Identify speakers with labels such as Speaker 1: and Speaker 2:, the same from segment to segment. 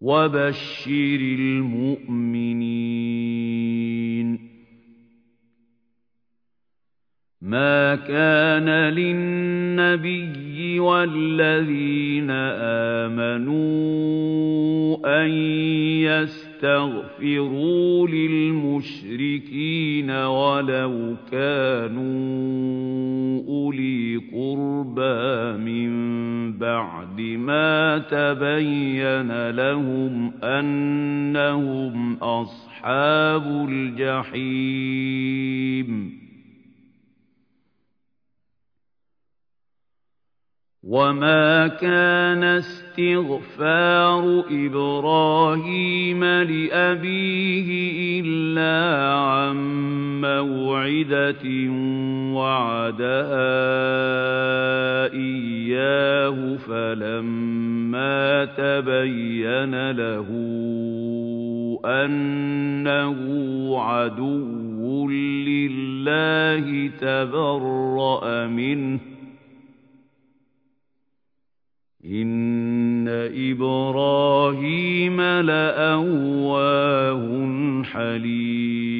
Speaker 1: وبشر المؤمنين ما كان للنبي والذين آمنوا أن يستغفروا للمشركين ولو كانوا أولي قربى من بعد ما تبين لهم أنهم أصحاب الجحيم. وما كان استغفار إبراهيم لأبيه إلا عن موعدة وعدها إياه فلما تبين له أنه عدو لله تبرأ منه إِنَّ إِبْرَاهِيمَ لَأَوَّاهٌ حَلِيمٌ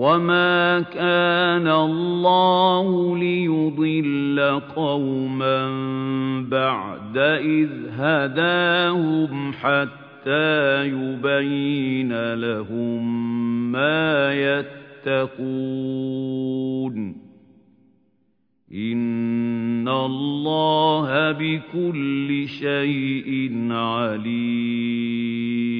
Speaker 1: وَمَا كَانَ اللَّهُ لِيُضِلَّ قَوْمًا بَعْدَ إِذْ هَدَاهُمْ حَتَّى يُبَيِّنَ لَهُم مَّا يَتَّقُونَ إِنَّ اللَّهَ بِكُلِّ شَيْءٍ عَلِيمٌ